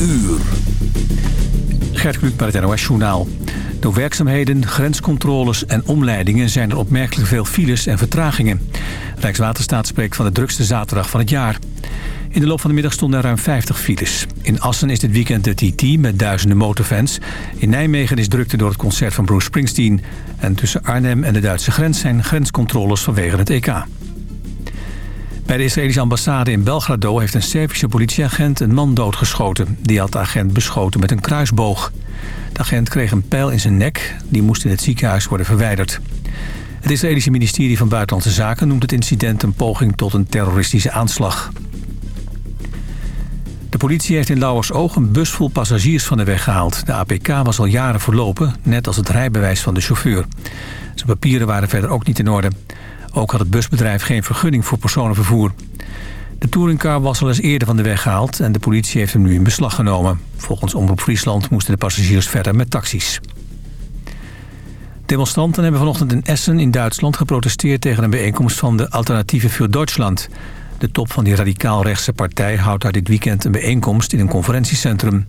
uur. Gert Kluk bij het NOS Journaal. Door werkzaamheden, grenscontroles en omleidingen zijn er opmerkelijk veel files en vertragingen. Rijkswaterstaat spreekt van de drukste zaterdag van het jaar. In de loop van de middag stonden er ruim 50 files. In Assen is dit weekend de TT met duizenden motorfans. In Nijmegen is drukte door het concert van Bruce Springsteen. En tussen Arnhem en de Duitse grens zijn grenscontroles vanwege het EK. Bij de Israëlische ambassade in Belgrado heeft een Servische politieagent een man doodgeschoten. Die had de agent beschoten met een kruisboog. De agent kreeg een pijl in zijn nek. Die moest in het ziekenhuis worden verwijderd. Het Israëlische ministerie van Buitenlandse Zaken noemt het incident een poging tot een terroristische aanslag. De politie heeft in Lauwersoog een bus vol passagiers van de weg gehaald. De APK was al jaren verlopen, net als het rijbewijs van de chauffeur. Zijn papieren waren verder ook niet in orde. Ook had het busbedrijf geen vergunning voor personenvervoer. De touringcar was al eens eerder van de weg gehaald... en de politie heeft hem nu in beslag genomen. Volgens Omroep Friesland moesten de passagiers verder met taxis. Demonstranten hebben vanochtend in Essen in Duitsland geprotesteerd... tegen een bijeenkomst van de Alternatieve voor Duitsland. De top van die radicaal-rechtse partij houdt daar dit weekend een bijeenkomst... in een conferentiecentrum.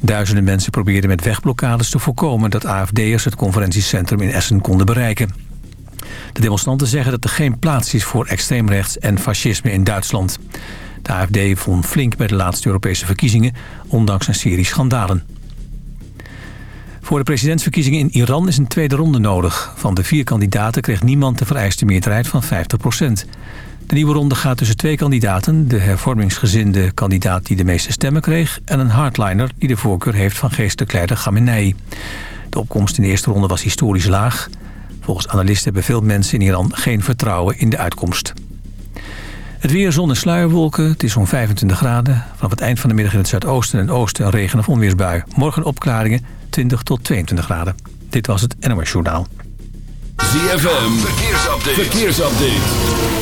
Duizenden mensen probeerden met wegblokkades te voorkomen... dat AFD'ers het conferentiecentrum in Essen konden bereiken. De demonstranten zeggen dat er geen plaats is voor extreemrechts en fascisme in Duitsland. De AFD vond flink bij de laatste Europese verkiezingen, ondanks een serie schandalen. Voor de presidentsverkiezingen in Iran is een tweede ronde nodig. Van de vier kandidaten kreeg niemand de vereiste meerderheid van 50% De nieuwe ronde gaat tussen twee kandidaten. De hervormingsgezinde kandidaat die de meeste stemmen kreeg... en een hardliner die de voorkeur heeft van geestelijk leider Khamenei. De opkomst in de eerste ronde was historisch laag. Volgens analisten hebben veel mensen in Iran geen vertrouwen in de uitkomst. Het weer, zon en sluierwolken. Het is zo'n 25 graden. Vanaf het eind van de middag in het zuidoosten en oosten een regen- of onweersbui. Morgen opklaringen 20 tot 22 graden. Dit was het NOS Journaal. ZFM, verkeersupdate. verkeersupdate.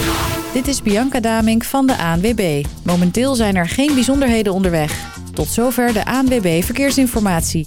Dit is Bianca Damink van de ANWB. Momenteel zijn er geen bijzonderheden onderweg. Tot zover de ANWB Verkeersinformatie.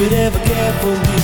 Could ever care for me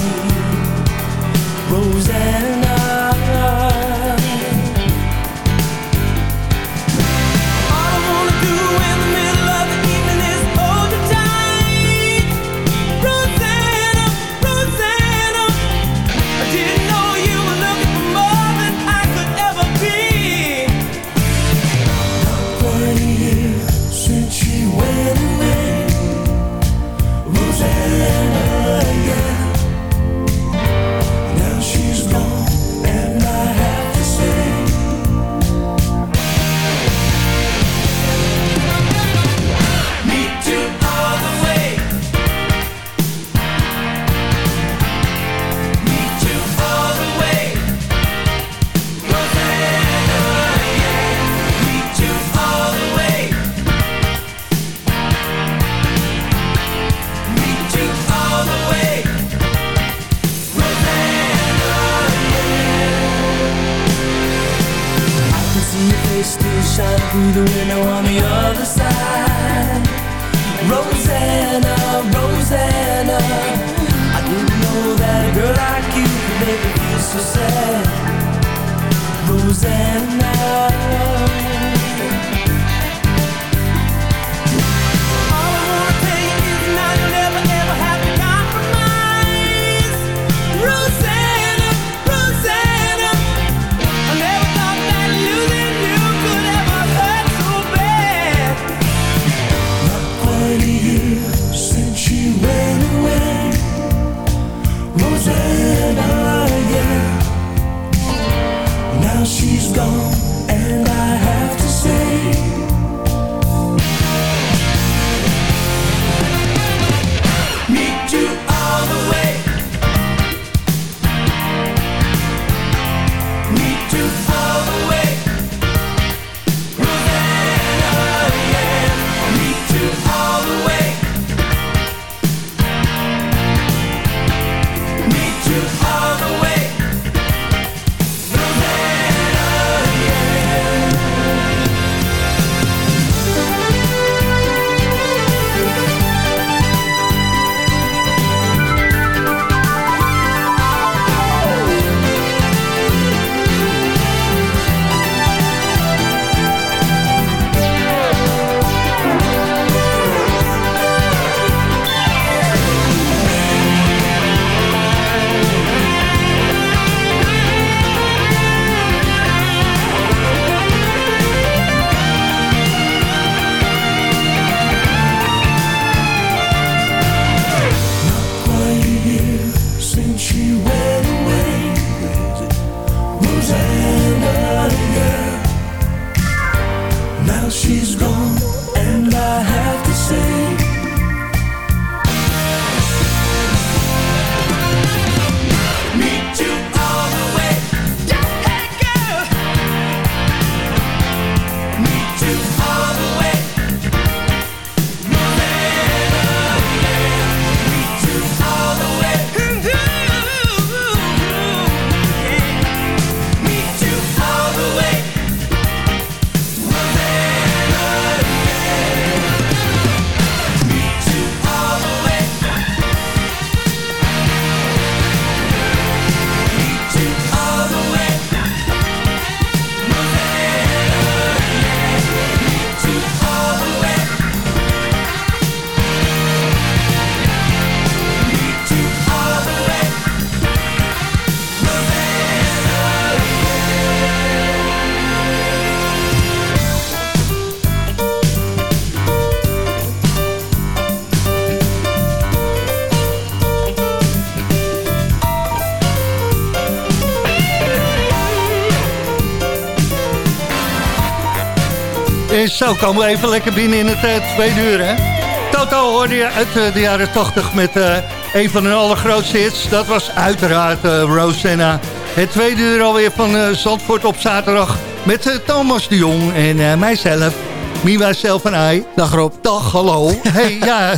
zo komen we even lekker binnen in het uh, tweede uur, hè? Toto hoorde je uit eh, de jaren 80 met eh, een van hun allergrootste hits. Dat was uiteraard eh, Rosanna. Het tweede uur alweer van eh, Zandvoort op zaterdag met eh, Thomas de Jong en eh, mijzelf. Me, myself en I. Dag Rob. Dag, hallo. hey, ja,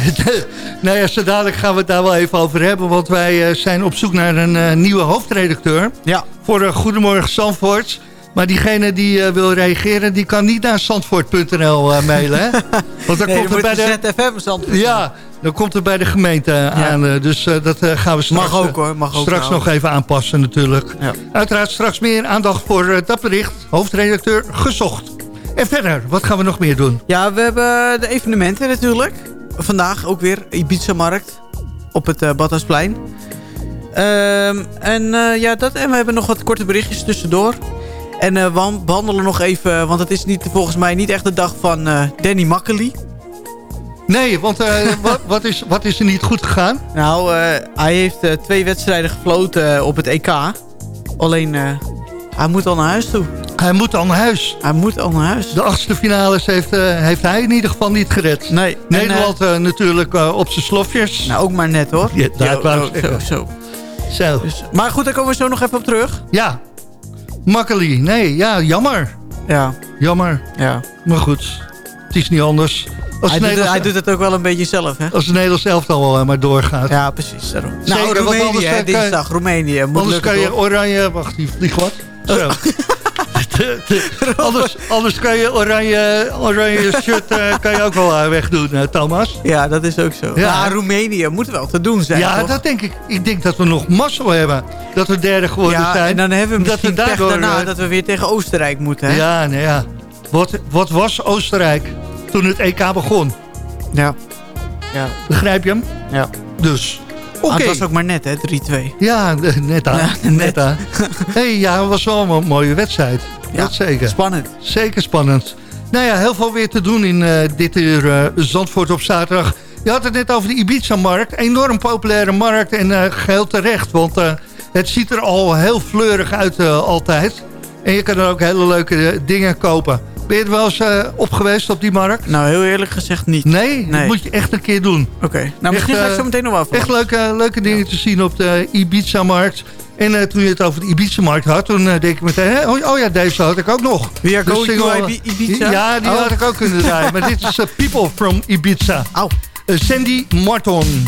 nou ja, zo dadelijk gaan we het daar wel even over hebben. Want wij eh, zijn op zoek naar een eh, nieuwe hoofdredacteur. Ja. Voor eh, Goedemorgen Zandvoort. Maar diegene die eh, wil reageren, die kan niet naar zandvoort.nl eh, mailen. Hè? Want dan Nee, komt er bij de... ZFM zand. Ja, dan komt het bij de gemeente aan. eh, dus dat gaan we straks, Mag ook, hoor, mag ook straks nog even aanpassen natuurlijk. Ja. Uiteraard straks meer aandacht voor dat bericht. Hoofdredacteur gezocht. En verder, wat gaan we nog meer doen? Ja, we hebben de evenementen natuurlijk. Vandaag ook weer Ibiza-markt op het Badhuisplein. Ehm, en ja, dat, en we hebben nog wat korte berichtjes tussendoor. En eh, we behandelen nog even, want het is niet, volgens mij niet echt de dag van eh, Danny Makkely. Nee, want eh, wat, wat, is, wat is er niet goed gegaan? Nou, eh, hij heeft eh, twee wedstrijden gefloten eh, op het EK. Alleen, eh, hij moet al naar huis toe. Hij moet al naar huis. Hij moet al naar huis. De achtste finales heeft, eh, heeft hij in ieder geval niet gered. Nee. Nederland eh, natuurlijk eh, op zijn slofjes. eh, nou, ook maar net hoor. Ja, dat wou ik zo. Zo. Dus, maar goed, daar komen we zo nog even op terug. Ja. Makkely. Nee, ja, jammer. Ja, Jammer. ja. Maar goed, het is niet anders. Als Hij doet, hij doet het ook wel een beetje zelf, hè? als het Nederlands elftal eh, maar doorgaat. Ja, precies. Daarom. Nou, Roemenië, hè, dinsdag. Roemenië. Moet anders kan je oranje... Wacht, die vliegt wat. Zo. De- de- anders, anders kan je oranje, oranje shirt eh, kan je ook wel eh, wegdoen, eh, Thomas. Ja, dat is ook zo. Ja. Ja, Roemenië moet wel te doen zijn, ja, toch? dat denk ik. Ik denk dat we nog mazzel hebben. Dat we derde geworden ja, zijn. en dan hebben we Dat misschien we pech daardoor, daarna dat we weer tegen Oostenrijk moeten, hè? Ja, nee, ja. Wat, wat was Oostenrijk toen het EK begon? Ja. Ja. Begrijp je hem? ja. Dus, oké. Ah, het was ook maar net, hè? 3-2. Ja, net aan. Ja, net. aan. hey, ja, het was wel een mooie wedstrijd. Ja, Dat zeker. Spannend. Zeker spannend. Nou ja, heel veel weer te doen in eh, dit uur eh, Zandvoort op zaterdag. Je had het net over de Ibiza-markt. Enorm populaire markt en uh, geheel terecht. Want het ziet er al heel fleurig uit altijd. En je kan er ook hele leuke dingen kopen. Ben je er wel eens op geweest op die markt? Nou, heel eerlijk gezegd niet. Nee? nee. Dat moet je echt een keer doen. Oké. Okay. Nou, misschien echt, ga ik zo meteen nog wel Echt leuke, leuke dingen ja. te zien op de Ibiza-markt. En uh, toen je het over de Ibiza-markt had, toen uh, denk ik meteen... Hè? Oh, oh, ja, deze had ik ook nog. We are going to Ibiza? Ja, die oh. had ik ook kunnen draaien. maar dit is uh, People from Ibiza. Sandy Martin.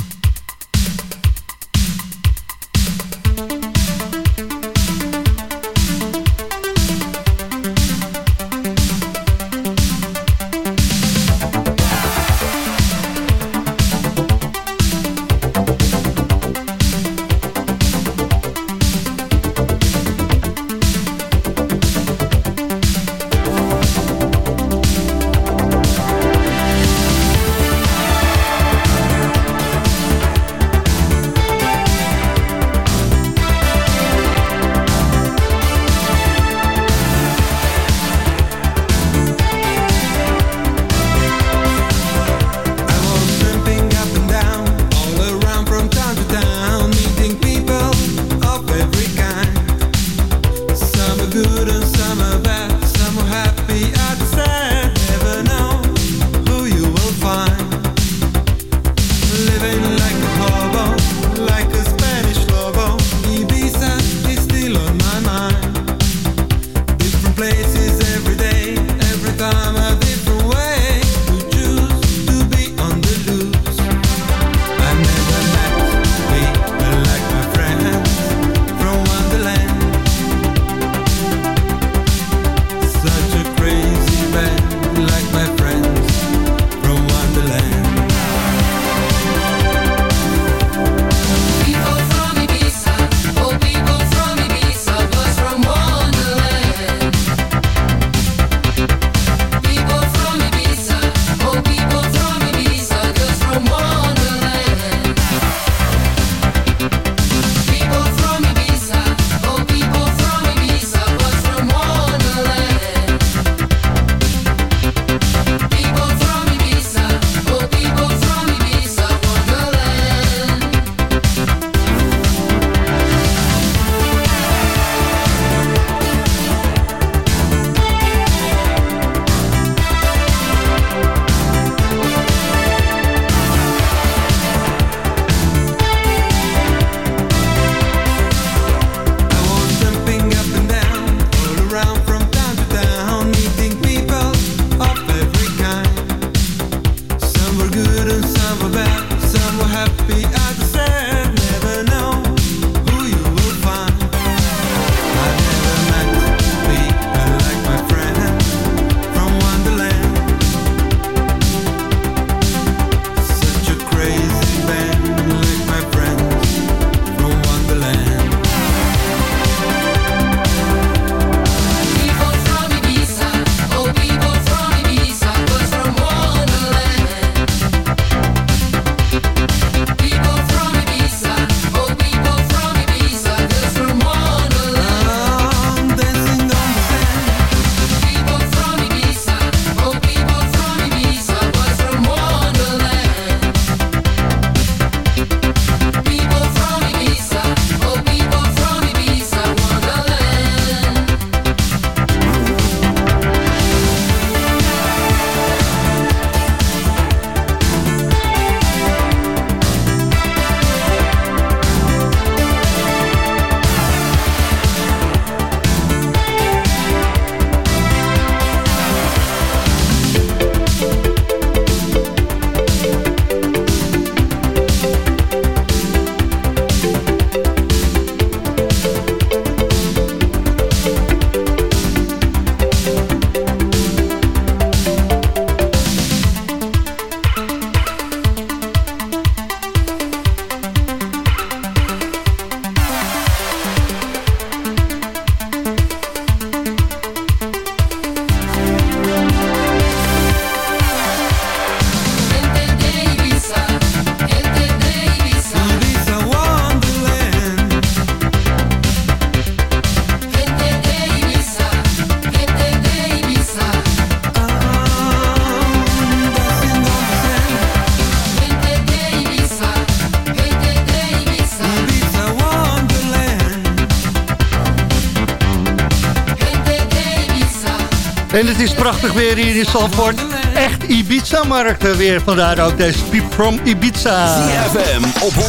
En het is prachtig weer hier in Zandvoort. Echt Ibiza-markt eh, weer. Vandaar ook deze Piep from Ibiza. ZFM op 106.9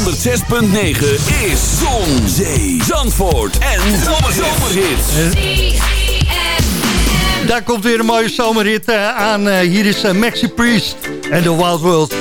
is Zon, Zee, Zandvoort en Zomerhits. Daar komt weer een mooie zomerhit eh, aan. Eh, hier is uh, Maxi Priest en The Wild World.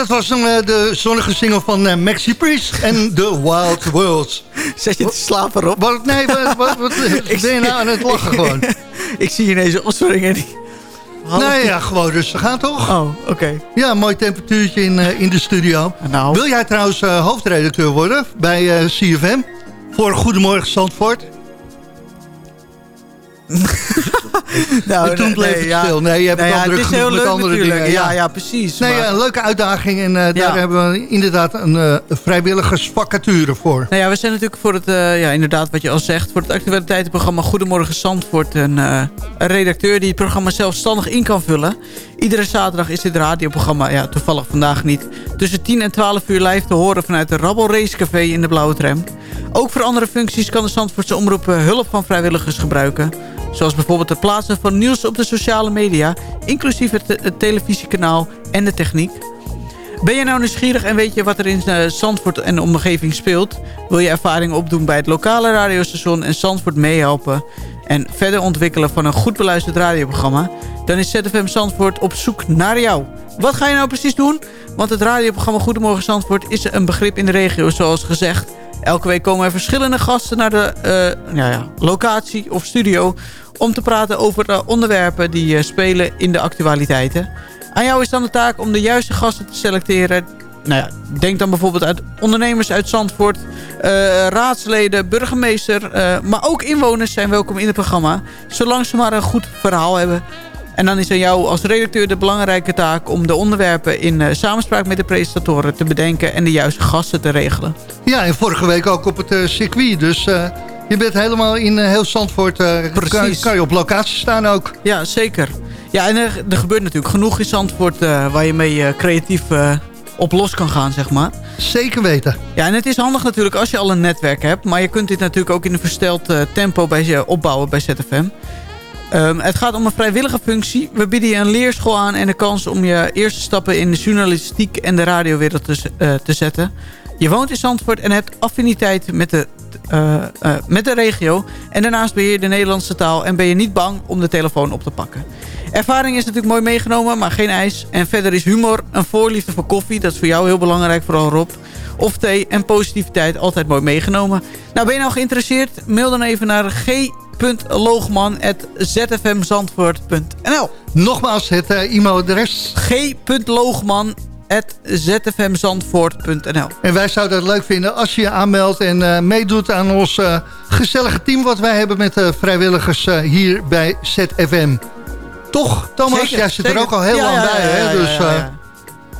Dat was dan eh, de zonnige single van eh, Maxi Priest en The Wild Worlds. Zet je te slapen? Wat, nee, wat, wat, wat ben je nou aan het lachen gewoon? Ik zie ineens opsporingen die... Nee, ja, gewoon rustig gaan toch? Oh, oké. Ja, een mooi temperatuurtje in, eh, in de studio. Nou. Wil jij trouwens hoofdredacteur worden bij CFM? Voor Goedemorgen Zandvoort? Nou, en toen bleef het ja. stil. Nee, je hebt het ja, andere het is heel genoeg met leuk andere natuurlijk. dingen. Ja, ja, precies. Nee, maar- ja, een leuke uitdaging. En eh, daar hebben we inderdaad een eh, vrijwilligersvacature voor. Nou ja, we zijn natuurlijk voor het, eh, ja, inderdaad wat je al zegt... voor het actualiteitenprogramma Goedemorgen Zandvoort... Een, een redacteur die het programma zelfstandig in kan vullen. Iedere zaterdag is dit radioprogramma, ja, toevallig vandaag niet... tussen 10 en 12 uur live te horen vanuit de Rabbel Racecafé in de Blauwe Tram. Ook voor andere functies kan de Zandvoortse omroep eh, hulp van vrijwilligers gebruiken... Zoals bijvoorbeeld het plaatsen van nieuws op de sociale media... inclusief het, het televisiekanaal en de techniek. Ben je nou nieuwsgierig en weet je wat er in eh, Zandvoort en de omgeving speelt? Wil je ervaring opdoen bij het lokale radiostation en Zandvoort meehelpen? En verder ontwikkelen van een goed beluisterd radioprogramma... dan is ZFM Zandvoort op zoek naar jou. Wat ga je nou precies doen? Want het radioprogramma Goedemorgen Zandvoort is een begrip in de regio, zoals gezegd. Elke week komen er verschillende gasten naar de uh, ja, locatie of studio... om te praten over de onderwerpen die uh, spelen in de actualiteiten. Aan jou is dan de taak om de juiste gasten te selecteren nou ja, denk dan bijvoorbeeld uit ondernemers uit Zandvoort, uh, raadsleden, burgemeester, uh, maar ook inwoners zijn welkom in het programma. Zolang ze maar een goed verhaal hebben. En dan is aan jou als redacteur de belangrijke taak om de onderwerpen in uh, samenspraak met de presentatoren te bedenken en de juiste gasten te regelen. Ja, en vorige week ook op het circuit, dus... Je bent helemaal in heel Zandvoort. Kan, kan, je op locatie staan ook? Ja, zeker. Ja, en er, er gebeurt natuurlijk genoeg in Zandvoort... waar je mee creatief op los kan gaan, zeg maar. Zeker weten. Ja, en het is handig natuurlijk als je al een netwerk hebt. Maar je kunt dit natuurlijk ook in een versteld uh, tempo bij je opbouwen bij ZFM. Um, ehm, het gaat om een vrijwillige functie. We bieden je een leerschool aan en de kans om je eerste stappen in de journalistiek en de radiowereld te, uh, te zetten. Je woont in Zandvoort en hebt affiniteit met de, uh, uh, met de regio. En daarnaast beheer je de Nederlandse taal en ben je niet bang om de telefoon op te pakken. Ervaring is natuurlijk mooi meegenomen, maar geen ijs. En verder is humor, een voorliefde voor koffie. Dat is voor jou heel belangrijk, vooral Rob. Of thee en positiviteit altijd mooi meegenomen. Nou, ben je nou geïnteresseerd? Mail dan even naar g.loogman.zfmzandvoort.nl Nogmaals het uh, e-mailadres. g.loogman.zfmzandvoort.nl En wij zouden het leuk vinden als je je aanmeldt en uh, meedoet aan ons uh, gezellige team... wat wij hebben met de vrijwilligers hier bij ZFM. Toch, Thomas? Zeker, Jij zit er ook al heel lang bij, hè? Dus,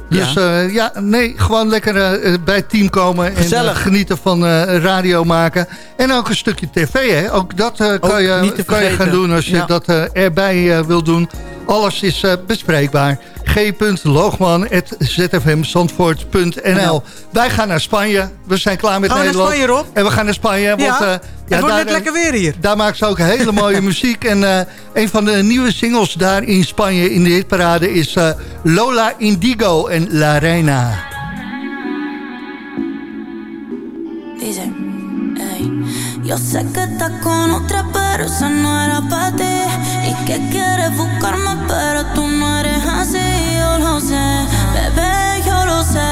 dus ja. Uh, ja, nee, gewoon lekker uh, bij het team komen en uh, genieten van radio maken. En ook een stukje tv, hè? Ook dat kan, je, kan je gaan doen als je ja. dat erbij wil doen. Alles is bespreekbaar g.loogman.zfmzandvoort.nl Wij gaan naar Spanje. We zijn klaar met gaan Nederland. Spanje, Rob? En we gaan naar Spanje. Want, ja, uh, ja, het wordt net lekker weer hier. Daar maakt ze ook hele mooie muziek. En uh, een van de nieuwe singles daar in Spanje in de hitparade is uh, Lola Indigo en La Reina. Dice, hey. Yo sé que estás con otra, pero esa no era para ti. Y que quieres buscarme, pero tú no eres así. Yo lo sé, bebé, yo lo sé.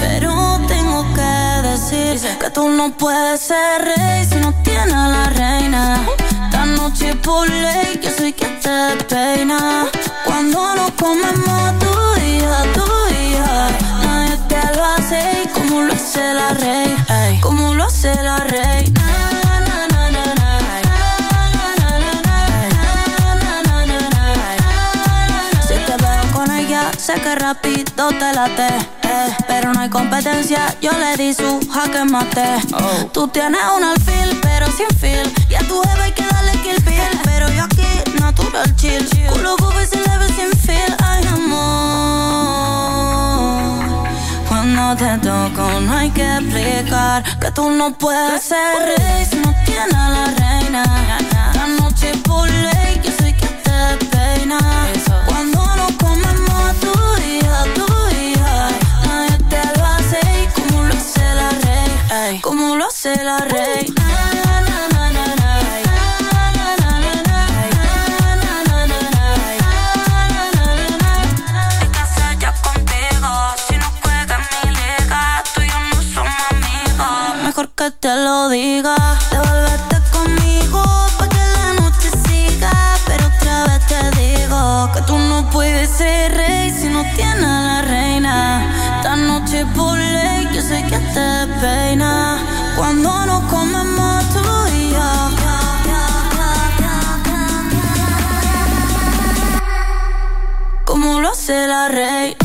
Pero tengo que decir que tú no puedes ser rey si no tienes a la reina. Esta noche por ley, yo soy quien te peina. Cuando nos comemos tú y yo, tú y yo. Nadie te lo hace como lo hace la rey. Como lo hace la reina. Sé que rápido te late. Eh, pero no hay competencia, yo le di su jaque mate. Oh. Tú tienes un alfil, pero sin feel. Y a tu jefe hay que darle kill pill. Pero yo aquí, natural chill. Culo bobo y se sin feel. Ay, amor. Cuando te toco, no hay que explicar que tú no puedes ser rey si no tienes a la reina. La noche ley, yo soy quien te peina. Hace la. Mejor que te lo diga, Rei.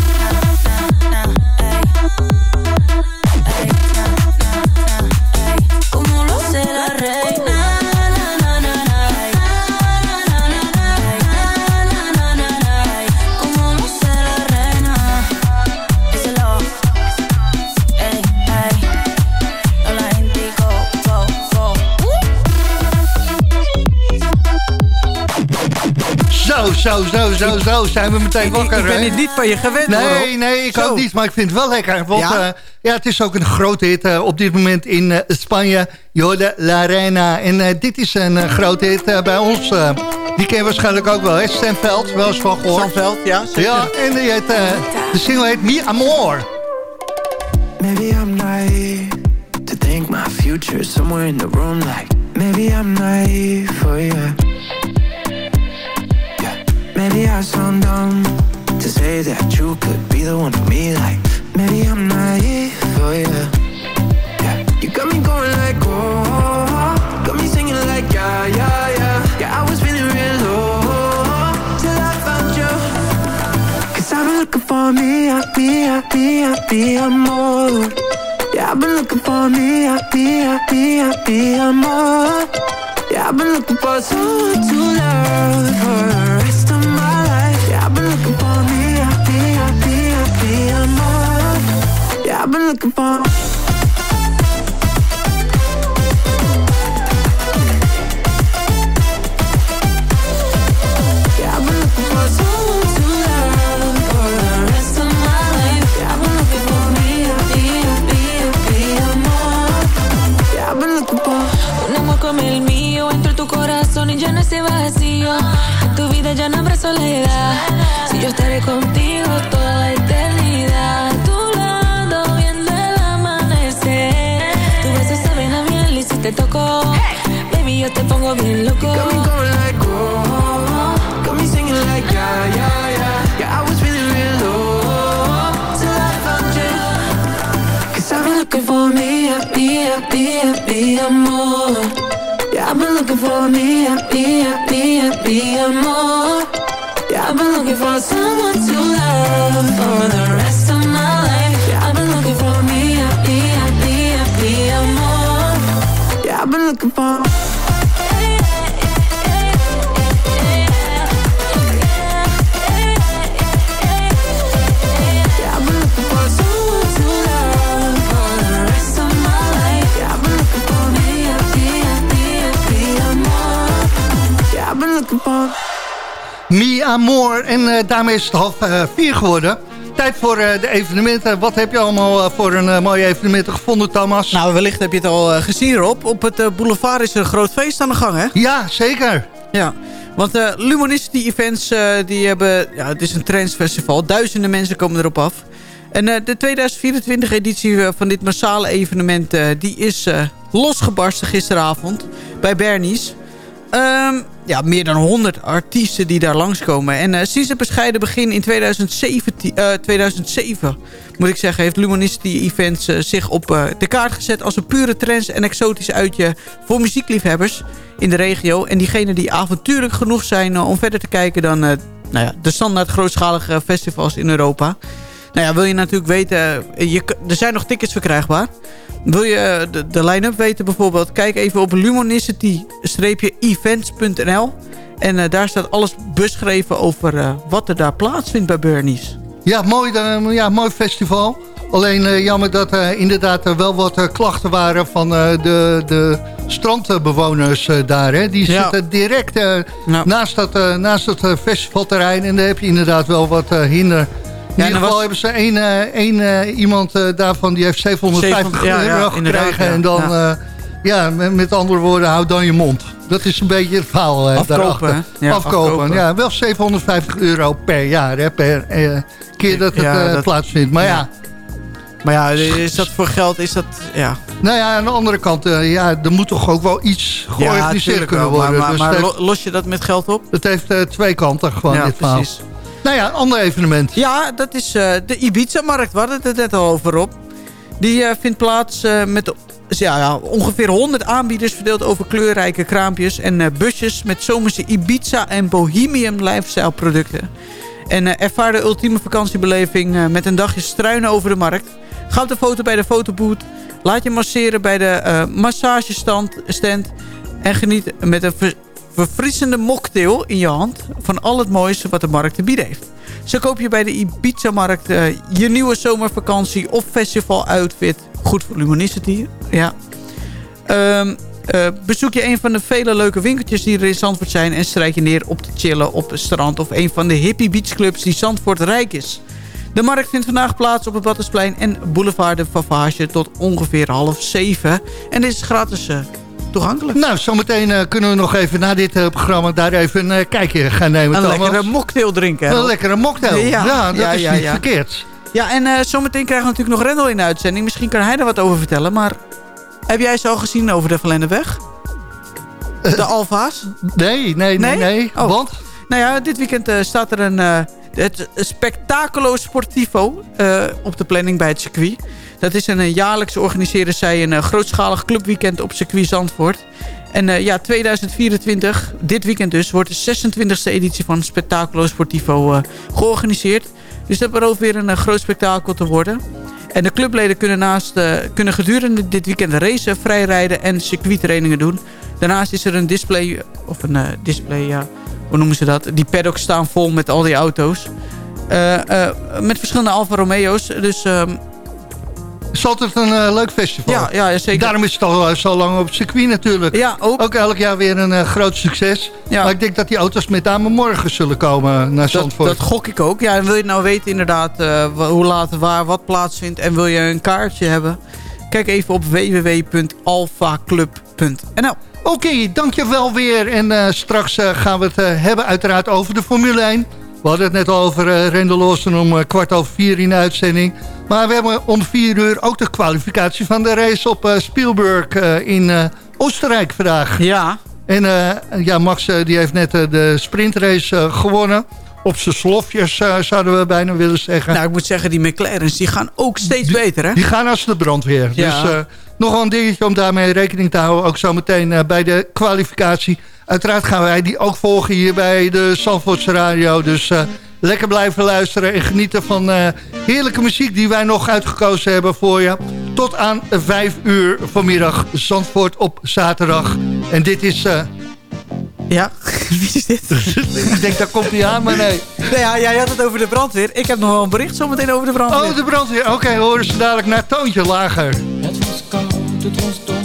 Zo, Zo, zo, zo, zo. Zijn we meteen Ik, wakker, ik ben hè? dit niet van je gewend, hoor, Nee, Rob. nee, ik Zo. ook niet, maar ik vind het wel lekker. Want Ja? ja, ja het is ook een grote hit eh, op dit moment in eh, Spanje. Jode La Reina. En eh, dit is een eh, grote hit eh, bij ons. eh, die ken je waarschijnlijk ook wel, hè? Stemveld, wel eens van gehoord. Zandveld, ja, zeker. Ja, en die heet, eh, de single heet Mi Amor. Maybe I'm naive to think my future somewhere in the room. Like maybe I'm naive for you. Yeah. Maybe I sound dumb to say that you could be the one for me. Like maybe I'm naive oh, for you. Yeah. You got me going like oh, got me singing like yeah yeah yeah. Yeah, I was feeling real low till I found you. Cause I've been looking for me, me, me, me, more. Yeah, I've been looking for me, I, me, me, me, more. Yeah, I've been looking for someone to love for oh. I've been looking for. Y si te toco, baby yo te pongo bien loco. Got me going like oh, got me singing like yeah, yeah, yeah. Yeah, I was feeling real low till I found you. Cause I've been looking for me, me, me, me, amor. Yeah, I've been looking for me, me, me, me, amor. Yeah, I've been looking for someone to love for the rest of my life. Yeah, I've been looking for me, me, me, Mi Amor. En eh, daarmee is het half eh, vier geworden. Tijd voor eh, de evenementen. Wat heb je allemaal voor een mooie evenementen gevonden, Thomas? Nou, wellicht heb je het al gezien, Rob. Op het boulevard is er een groot feest aan de gang, hè? Ja, zeker. Ja, want eh Luminicity Events, die hebben... Ja, het is een trendsfestival. Duizenden mensen komen erop af. En de 2024 editie eh, van dit massale evenement... die is losgebarsten gisteravond bij Bernie's. Ehm, ja, meer dan 100 artiesten die daar langskomen. En eh, sinds het bescheiden begin in 2017, eh, 2007... moet ik zeggen, heeft Luminicity Events eh, zich op eh, de kaart gezet... als een pure trends en exotisch uitje voor muziekliefhebbers in de regio. En diegenen die avontuurlijk genoeg zijn eh, om verder te kijken... dan eh, nou ja, de standaard grootschalige festivals in Europa. Nou ja, wil je natuurlijk weten... eh, Je, er zijn nog tickets verkrijgbaar. Wil je eh, de, de line-up weten bijvoorbeeld... kijk even op luminicity-events.nl. En eh, daar staat alles beschreven over wat er daar plaatsvindt bij Bernie's. Ja, mooi, ja, mooi festival. Alleen jammer dat er inderdaad er wel wat klachten waren van de, de strandbewoners daar. Hè. Die Ja. zitten direct Nou. naast dat, naast dat festivalterrein. En daar heb je inderdaad wel wat hinder. In ieder er geval hebben ze één, eh, één eh, iemand eh, daarvan die heeft 750 Zeven- ja, ja, euro gekregen. En dan, Ja. met, met andere woorden, houd dan je mond. Dat is een beetje het verhaal eh, Afkopen, daarachter. Ja, afkopen. afkopen. Ja, wel 750 euro per jaar, hè, per eh, keer dat het Ja, eh, plaatsvindt. Maar ja. ja. Maar ja, is dat voor geld? Is dat... Ja, nou ja, aan de andere kant, ja, er moet toch ook wel iets georganiseerd kunnen worden. Maar, maar, dus maar heeft, los je dat met geld op? het heeft twee kanten gewoon, dit verhaal. precies. Nou ja, ander evenement. Ja, dat is eh, de Ibiza-markt. We hadden het net al over op. Die eh, vindt plaats eh, met ja, ongeveer 100 aanbieders... verdeeld over kleurrijke kraampjes en busjes... met zomerse Ibiza en Bohemian lifestyle producten. En ervaar de ultieme vakantiebeleving met een dagje struinen over de markt. Ga op de foto bij de fotoboot. Laat je masseren bij de massagestand stand, en geniet met een verfrissende mocktail in je hand... van al het mooiste wat de markt te bieden heeft. Zo koop je bij de Ibiza-markt eh, je nieuwe zomervakantie of festival outfit. Goed voor Luminicity, ja. Ehm, Eh, bezoek je een van de vele leuke winkeltjes die er in Zandvoort zijn... en strijk je neer op te chillen op het strand... of een van de hippie beachclubs die Zandvoort rijk is. De markt vindt vandaag plaats op het Battersplein en Boulevard de Favage tot ongeveer half zeven. En is gratis uh, toegankelijk. Nou, zometeen uh, kunnen we nog even na dit uh, programma daar even een kijkje gaan nemen. Een lekkere mocktail drinken. Een lekkere mocktail, ja, ja dat ja, is ja, niet ja. verkeerd. Ja, en zometeen krijgen we natuurlijk nog Rendel in de uitzending. Misschien kan hij er wat over vertellen, maar... Heb jij ze al gezien over de Verlennepweg? De Alfa's? Nee, nee, nee, nee. Oh. Want? Nou ja, dit weekend uh, staat er een... Uh, het Spectacolo Sportivo uh, op de planning bij het circuit. Dat is een jaarlijks organiseren zij een grootschalig clubweekend op circuit Zandvoort. En ja, 2024, dit weekend dus, wordt de 26e editie van Spectacolo Sportivo georganiseerd. Dus dat belooft weer een groot spektakel te worden. En de clubleden kunnen, naast, uh, kunnen gedurende dit weekend racen, vrijrijden en circuittrainingen doen. Daarnaast is er een display, of een uh, display, ja, hoe noemen ze dat? Die paddocks staan vol met al die auto's. Uh, met verschillende Alfa Romeo's. Dus... Is altijd een uh, leuk festival. Ja, ja, zeker. Daarom is het al uh, zo lang op het circuit natuurlijk. Ja, ook. Ook elk jaar weer een uh, groot succes. Ja. Maar ik denk dat die auto's met name morgen zullen komen naar Zandvoort. Dat, dat gok ik ook. Ja, en wil je nou weten inderdaad hoe laat, waar, wat plaatsvindt... en wil je een kaartje hebben... kijk even op www.alfaclub.nl Oké, okay, dankjewel weer. En straks gaan we het hebben uiteraard over de Formule 1... We hadden het net al over uh, Rendel Lawson om uh, kwart over vier in de uitzending. Maar we hebben om vier uur ook de kwalificatie van de race op uh, Spielberg in Oostenrijk vandaag. Ja. En ja, Max die heeft net de sprintrace gewonnen. Op zijn slofjes zouden we bijna willen zeggen. Nou, ik moet zeggen, die McLaren's die gaan ook steeds die, beter, hè? Die gaan als de brandweer. Ja. Dus nog wel een dingetje om daarmee rekening te houden. Ook zometeen bij de kwalificatie. Uiteraard gaan wij die ook volgen hier bij de Zandvoortse Radio. Dus uh, lekker blijven luisteren en genieten van uh, heerlijke muziek... die wij nog uitgekozen hebben voor je. Tot aan 5 uur vanmiddag Zandvoort op zaterdag. En dit is... Uh... Ja, wie is dit? ik denk, daar komt hij aan, maar nee. nee ja, jij had het over de brandweer. Ik heb nog wel een bericht zometeen over de brandweer. Oh, de brandweer. Oké, okay, horen ze dadelijk naar toontje lager. Het was koud, het was donker.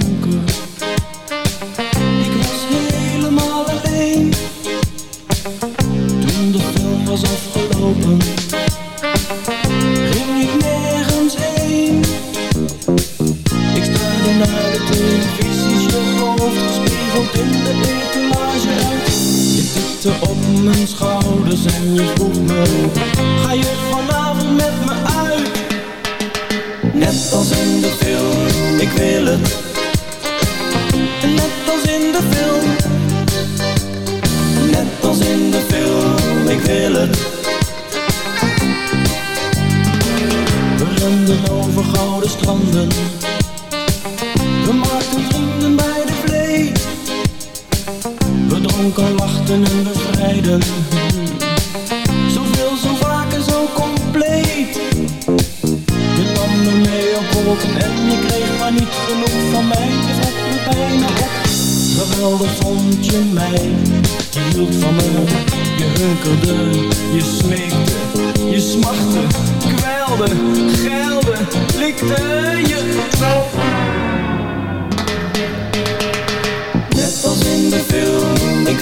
In de etalage. Je tikte op mijn schouders en je vroeg me Ga je vanavond met me uit? Net als in de film, ik wil het. Net als in de film Net als in de film, ik wil het. We renden over gouden stranden. We maakten Dronken, lachten en bevrijden. Zoveel, zo vaak en zo compleet. Je nam me mee op wolken en je kreeg maar niet genoeg van mij. Je vet me bijna op Geweldig vond je mij, je hield van me, je hunkerde, je smeekte, je smachtte, kwelde, geilde, likte je. zo.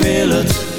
Film, ik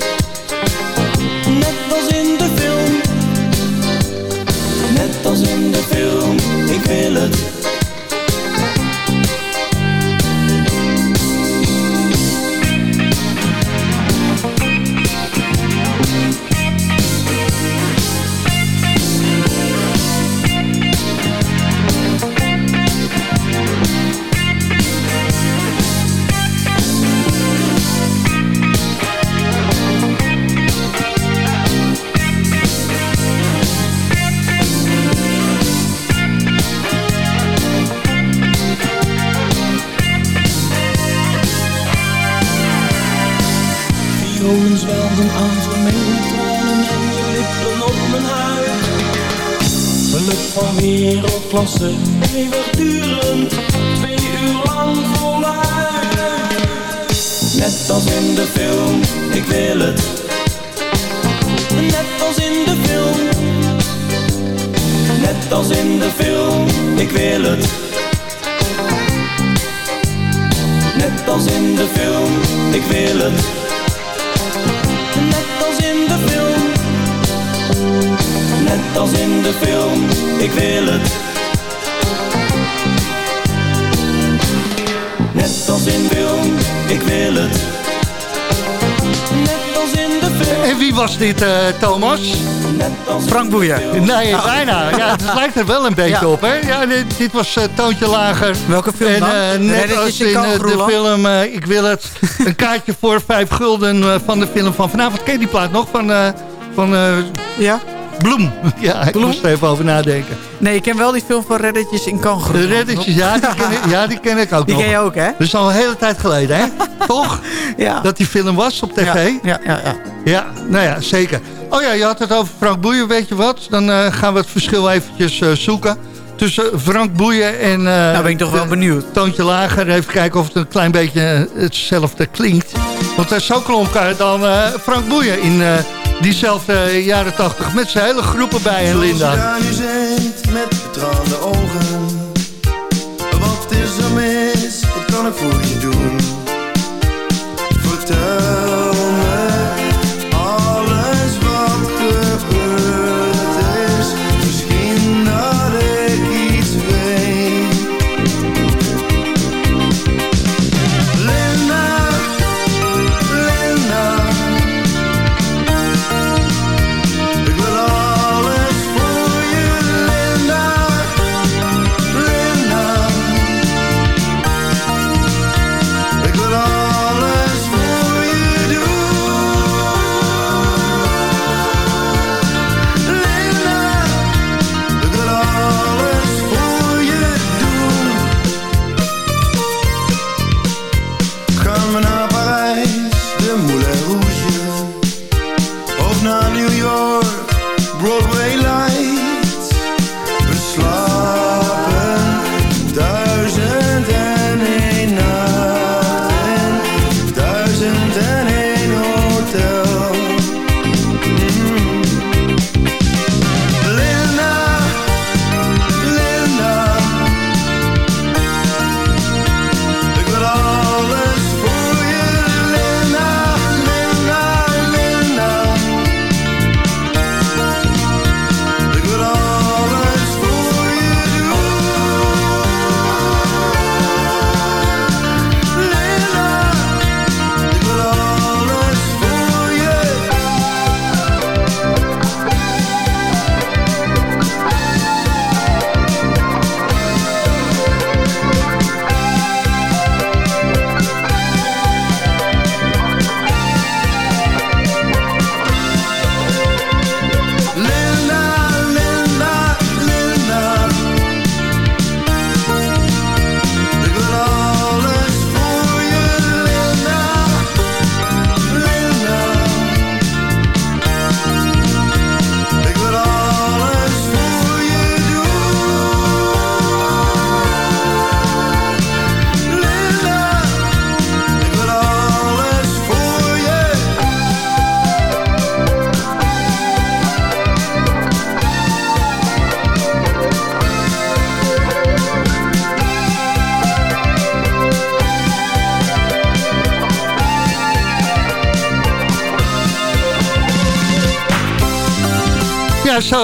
closer dit, eh, Thomas? Frank Boeien. Nee, bijna. Ja, het lijkt er wel een beetje Ja. op, hè? Ja, dit, dit was eh, Toontje Lager. Welke film en, dan? eh, net als in de film Ik wil het. Een kaartje voor vijf gulden van de film van vanavond. Ken je die plaat nog? Van, van Ja? Bloem. Ja, ik Bloem? moest er even over nadenken. Nee, ik ken wel die film van Reddetjes in Kangaroo. De Redditjes, ja, die ken ik, ja, die ken ik ook Die nog. ken je ook, hè? Dat is al een hele tijd geleden, hè? Toch? Ja. Dat die film was op tv? Ja, ja, ja. ja. Ja, nou ja, zeker. Oh ja, je had het over Frank Boeien, weet je wat? Dan eh, gaan we het verschil eventjes eh, zoeken. Tussen Frank Boeien en... eh, Nou ben ik toch wel benieuwd. Toontje Lager. Even kijken of het een klein beetje hetzelfde klinkt. Want uh, zo klonk dan eh, Frank Boeien in eh, diezelfde jaren tachtig. Met zijn hele groepen bij en Zoals je Linda. daar nu zit met betraande ogen. Wat is er mis? Wat kan ik voor je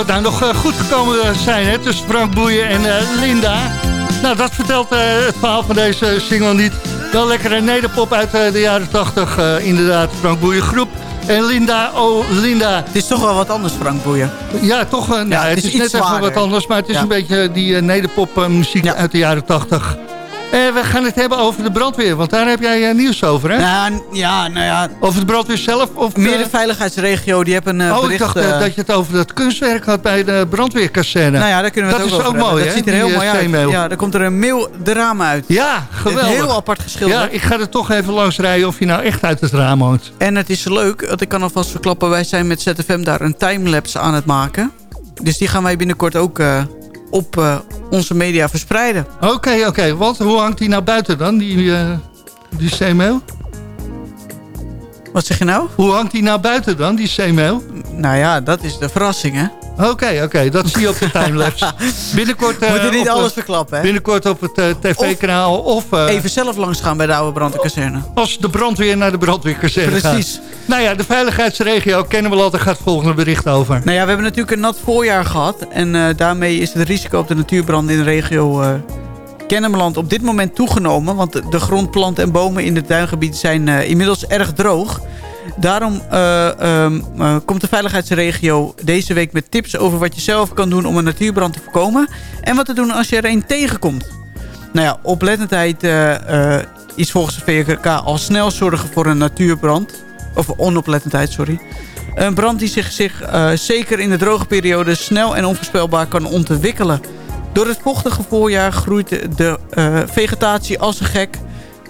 zou nou nog eh, goed gekomen eh, zijn hè, tussen Frank Boeien en eh, Linda? Nou, dat vertelt het verhaal van deze single niet. Wel lekkere nederpop uit de jaren 80, eh, inderdaad. Frank Boeien groep. En Linda, oh Linda. Het is toch wel wat anders, Frank Boeien. Ja, toch. nou, het, het is, net even wat anders, maar het is Ja. een beetje die nederpop muziek Ja. uit de jaren 80. Eh, we gaan het hebben over de brandweer, want daar heb jij eh, nieuws over, hè? Ja, n- ja, nou ja, Over de brandweer zelf? Of, meer de eh, veiligheidsregio, die hebben een oh, bericht... ik dacht dat je het over dat kunstwerk had bij de brandweerkazerne. nou ja, daar kunnen we dat het ook is over ook mooi. Dat ziet er heel mooi uit. Ja, dan komt er een mail de ramen uit. Ja, geweldig. Heel apart geschilderd. Ja, ik ga er toch even langs rijden of je nou echt uit het raam hangt. En het is leuk, want ik kan alvast verklappen... wij zijn met ZFM daar een timelapse aan het maken. Dus die gaan wij binnenkort ook op eh, onze media verspreiden. Oké, oké. Want hoe hangt die nou buiten dan, die, eh die zeemail? Wat zeg je nou? Hoe hangt die nou buiten dan, die zeemail? Nou ja, dat is de verrassing, hè? Oké, oké. Dat zie je op de timelapse. Binnenkort... Moet je niet op, alles verklappen, hè? Binnenkort op het tv-kanaal. Of, even zelf langs gaan bij de oude brandweerkazerne. Als de brandweer naar de brandweerkazerne gaat. Precies. Nou ja, de veiligheidsregio kennen we al. Daar gaat het volgende bericht over. Nou ja, we hebben natuurlijk een nat voorjaar gehad. En daarmee is het risico op de natuurbranden in de regio... Kennemerland op dit moment toegenomen. Want de grond, en bomen in het duingebied zijn inmiddels erg droog. Daarom uh, um, uh, komt de veiligheidsregio deze week met tips over wat je zelf kan doen om een natuurbrand te voorkomen. En wat te doen als je er een tegenkomt. Nou ja, oplettendheid uh, is volgens de VKK al snel zorgen voor een natuurbrand. Of onoplettendheid, sorry. Een brand die zich, zich zeker in de droge periode snel en onvoorspelbaar kan ontwikkelen. Door het vochtige voorjaar groeit de vegetatie als een gek.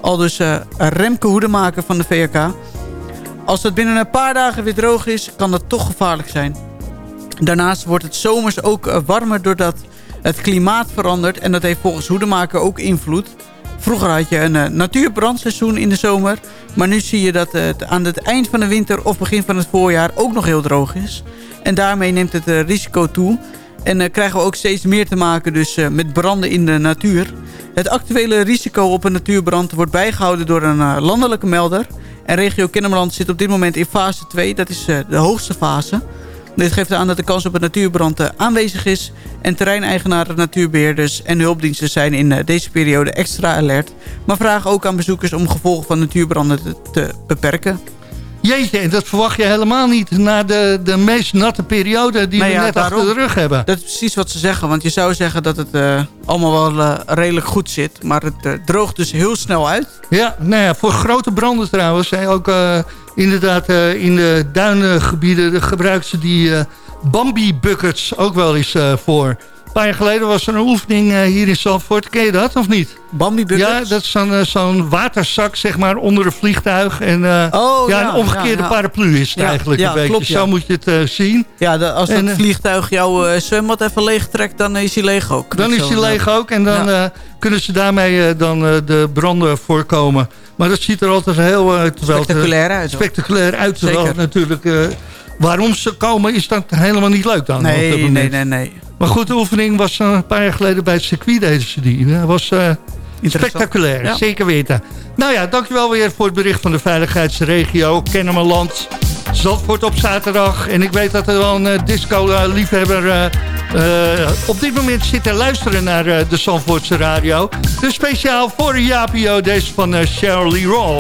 Al dus Remke Hoedemaker van de VK. Als het binnen een paar dagen weer droog is, kan dat toch gevaarlijk zijn. Daarnaast wordt het zomers ook eh, warmer doordat het klimaat verandert. En dat heeft volgens Hoedemaker ook invloed. Vroeger had je een uh, natuurbrandseizoen in de zomer. Maar nu zie je dat het aan het eind van de winter of begin van het voorjaar ook nog heel droog is. En daarmee neemt het uh, risico toe. En krijgen we ook steeds meer te maken dus, met branden in de natuur. Het actuele risico op een natuurbrand wordt bijgehouden door een landelijke melder. En regio Kennemerland zit op dit moment in fase 2. Dat is uh, de hoogste fase. Dit geeft aan dat de kans op een natuurbrand uh, aanwezig is. En terreineigenaren, natuurbeheerders en hulpdiensten zijn in uh, deze periode extra alert. Maar vragen ook aan bezoekers om gevolgen van natuurbranden te beperken. Jeetje, en dat verwacht je helemaal niet na de, de meest natte periode die we net achter de rug hebben. Dat is precies wat ze zeggen, want je zou zeggen dat het uh, allemaal wel uh, redelijk goed zit. Maar het uh, droogt dus heel snel uit. Ja, nou ja, voor grote branden trouwens. Hè, ook inderdaad in de duingebieden gebruiken ze die Bambi buckets ook wel eens voor paar jaar geleden was er een oefening uh, hier in Zandvoort. Ken je dat of niet? Buckets? Ja, dat is zo'n uh, zo'n waterzak zeg maar onder een vliegtuig. En uh, oh, ja, een omgekeerde ja, paraplu is het eigenlijk een beetje. Klopt, Zo moet je het zien. Ja, de, als dat vliegtuig jouw zwembad even leeg trekt, dan is hij leeg ook. Dan is hij leeg ook en dan kunnen ze daarmee dan de branden voorkomen. Maar dat ziet er altijd heel spectaculair uit. Spectaculair uit. Terwijl natuurlijk waarom ze komen is dat helemaal niet leuk dan. Nee, nee, nee, nee. Maar goed, de oefening was eh, een paar jaar geleden bij het circuit deden ze die. Dat was uh, spectaculair, zeker weten. Nou ja, dankjewel weer voor het bericht van de veiligheidsregio Kennemerland. Zandvoort op zaterdag. En ik weet dat er wel een uh, disco-liefhebber op dit moment zit te luisteren naar de Zandvoortse radio. Dus speciaal voor de JPO deze van Shirley Roll.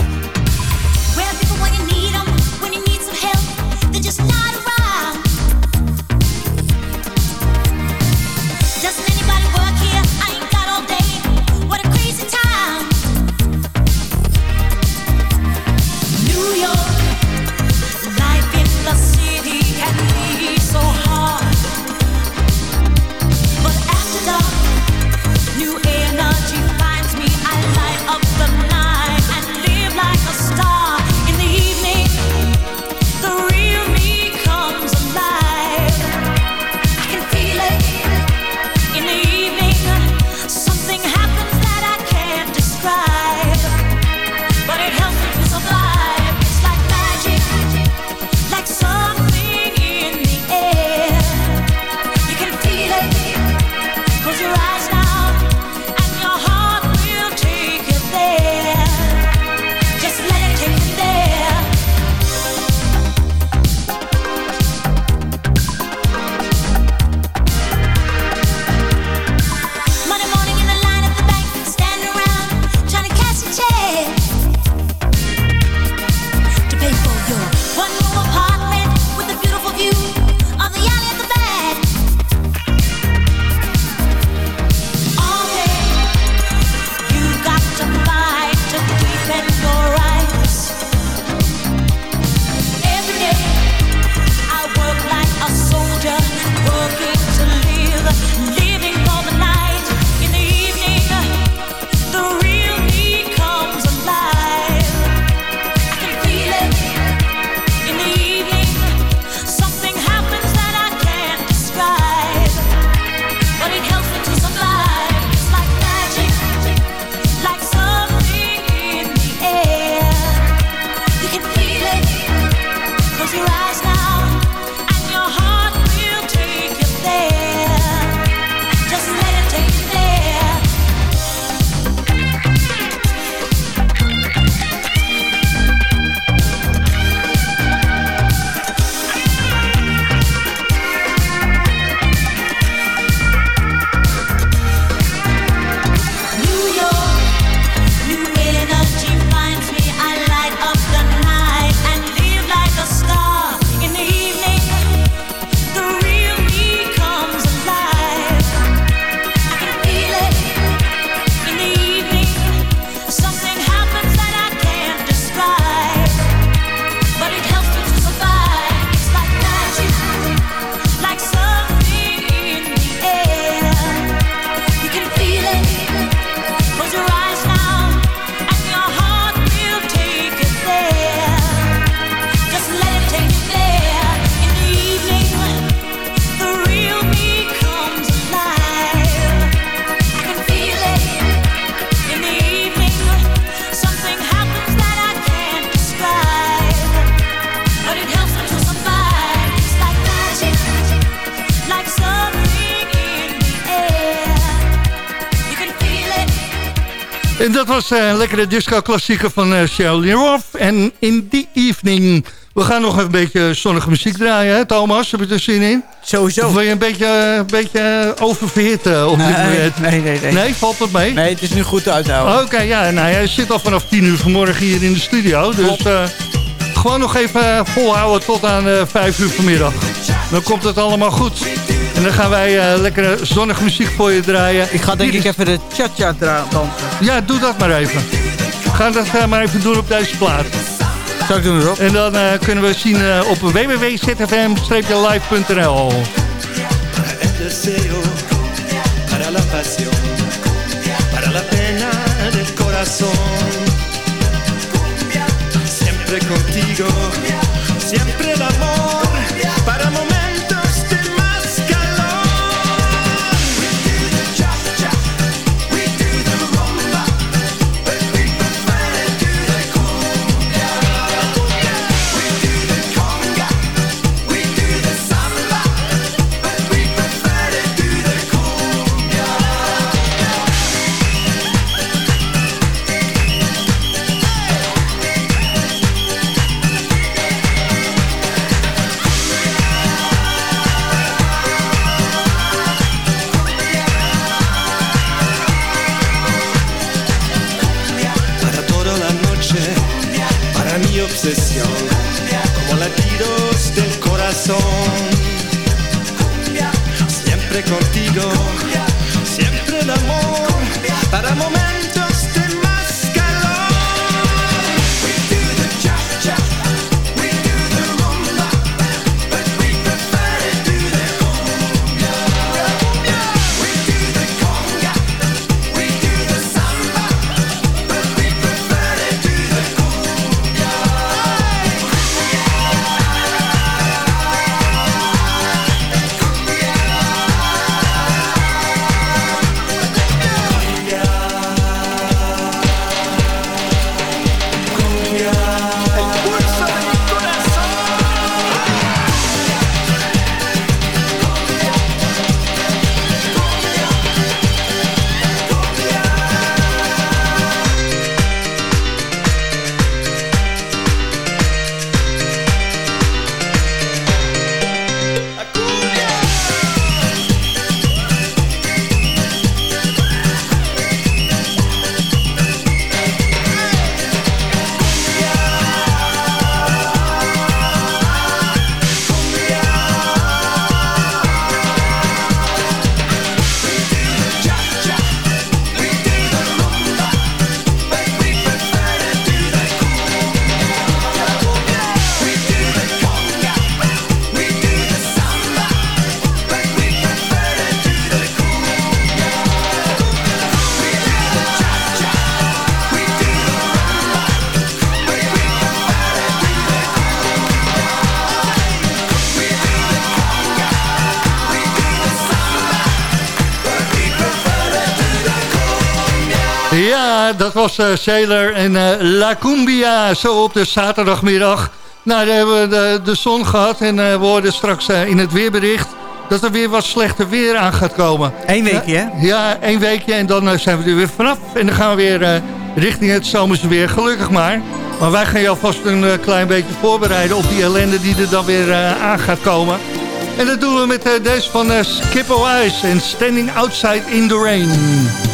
Was eh, een lekkere disco-klassieker van uh, Shirley Roth. En in die evening... We gaan nog een beetje zonnige muziek draaien, hè, Thomas? Heb je er zin in? Sowieso. Of wil je een beetje, een beetje oververhit uh, op dit moment? Nee, nee, nee. Nee, valt dat mee? Nee, het is nu goed uit te houden. Oké, ja, nou, jij zit al vanaf 10 uur vanmorgen hier in de studio. Dus gewoon nog even volhouden tot aan 5 uur vanmiddag. Dan komt het allemaal goed. En dan gaan wij lekkere zonnige muziek voor je draaien. Ik ga denk ik even de cha-cha dansen. Ja, doe dat maar even. Ga dat uh, maar even doen op deze plaat. Zou ik doen, Rob. En dan uh, kunnen we zien op www.zfm-live.nl Para la pasión, para la pena del corazón. Siempre contigo, siempre el amor, dat was uh, Sailor en uh, La Cumbia. Zo op de zaterdagmiddag. Nou, daar hebben we de, de zon gehad. En uh, we hoorden straks in het weerbericht... dat er weer wat slechter weer aan gaat komen. Eén weekje, hè? Ja, één weekje. En dan zijn we er weer vanaf. En dan gaan we weer richting het zomerse weer. Gelukkig maar. Maar wij gaan je alvast een klein beetje voorbereiden... op die ellende die er dan weer aan gaat komen. En dat doen we met deze van Skippo Ice en Standing Outside in the Rain.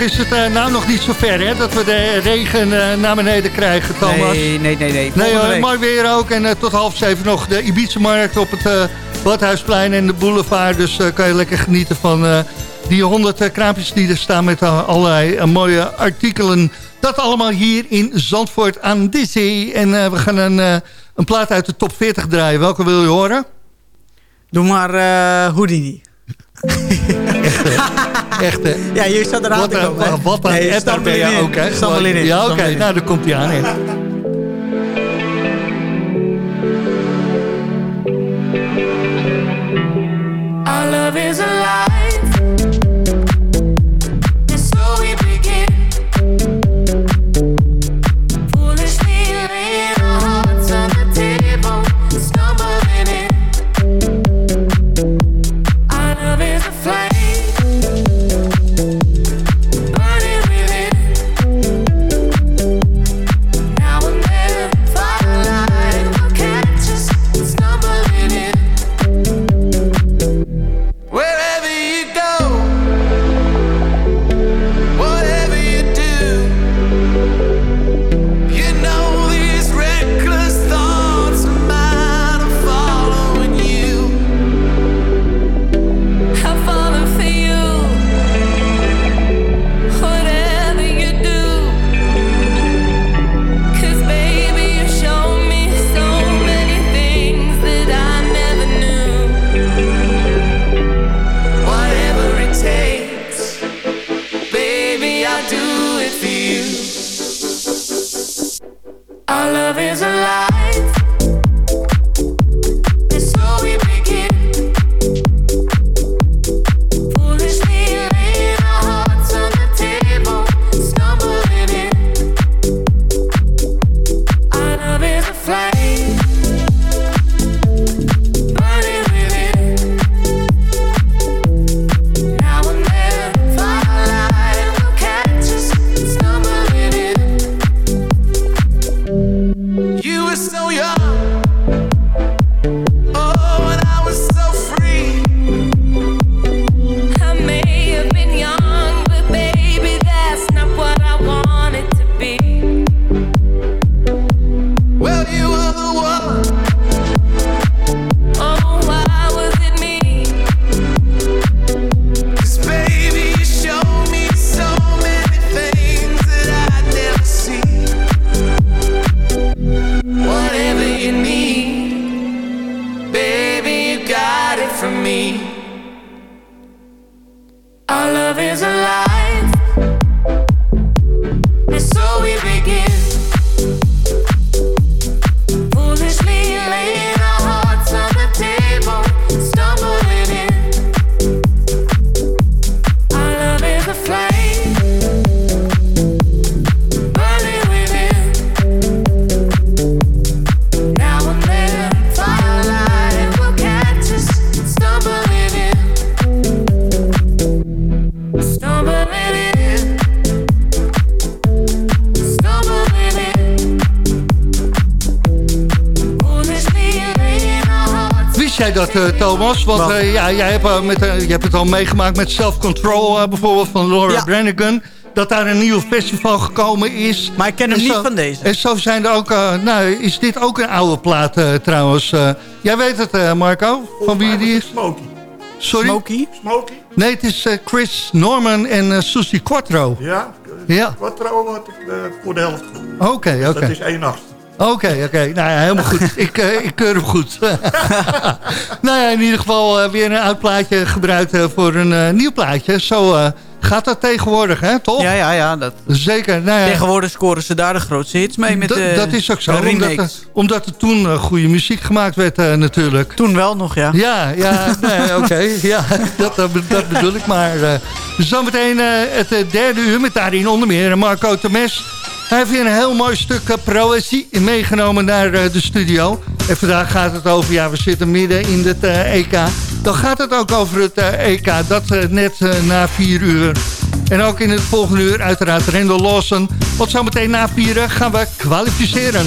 Is het uh, nou nog niet zo ver, hè? Dat we de regen uh, naar beneden krijgen, Thomas. Nee, nee, nee. Nee, nee mooi weer ook. En uh, tot half zeven nog de Ibiza-markt op het Badhuisplein en de boulevard. Dus kan je lekker genieten van die honderd kraampjes die er staan met allerlei mooie artikelen. Dat allemaal hier in Zandvoort aan de zee. En we gaan een, een plaat uit de top 40 draaien. Welke wil je horen? Doe maar Houdini. Echt, hè? Ja, je staat er aan te komen. Wat een etter ben je ook, hè? Ja, oké. Okay. Nou, daar komt hij aan, hè. Hebt, uh, met, uh, je hebt het al meegemaakt met Self Control bijvoorbeeld van Laura ja. Brannigan. Dat daar een nieuw festival gekomen is. Maar ik ken hem niet van deze. En zo zijn er ook... nou, is dit ook een oude plaat trouwens. jij weet het Marco? Van wie die is? Smokey. Sorry? Smokey? Smokey? Nee, het is Chris Norman en uh, Susie Quattro. Ja, ja. Quattro had ik voor de helft. Oké, oké. Okay. Dat is één nacht. Oké, oké. Okay. Nou ja, helemaal goed. ik, uh, ik keur hem goed. nou ja, in ieder geval uh, weer een oud plaatje gebruikt uh, voor een nieuw plaatje. Zo gaat dat tegenwoordig, hè, toch? Ja, ja, ja. Dat... Zeker. Nou ja. Tegenwoordig scoren ze daar de grootste hits mee met de Dat is ook zo, omdat, omdat er toen goede muziek gemaakt werd natuurlijk. Toen wel nog, ja. Ja, ja, nee, oké. Ja, dat, dat, bedoel ik maar. zometeen het derde uur met daarin onder meer Marco Temes hij heeft weer een heel mooi stuk uh, proëzie meegenomen naar uh, de studio. En vandaag gaat het over, ja, we zitten midden in het uh, EK. Dan gaat het ook over het EK, dat net na vier uur. En ook in het volgende uur uiteraard Rendel Lawson. Want zometeen na vieren gaan we kwalificeren.